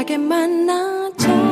소소하게 만나자.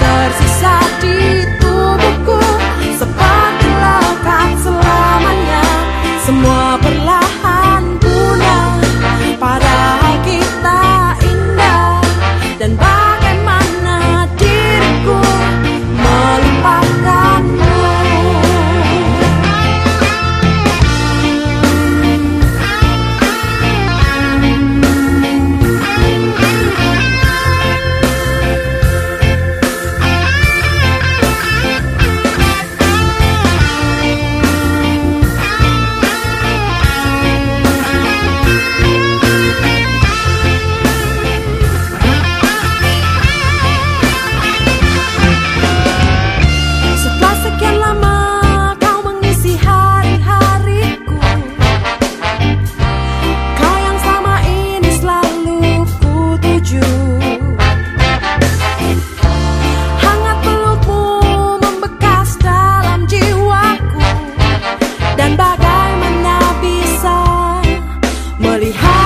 tersisa di tubuhku. Seperti lautan selamanya Semua perlahan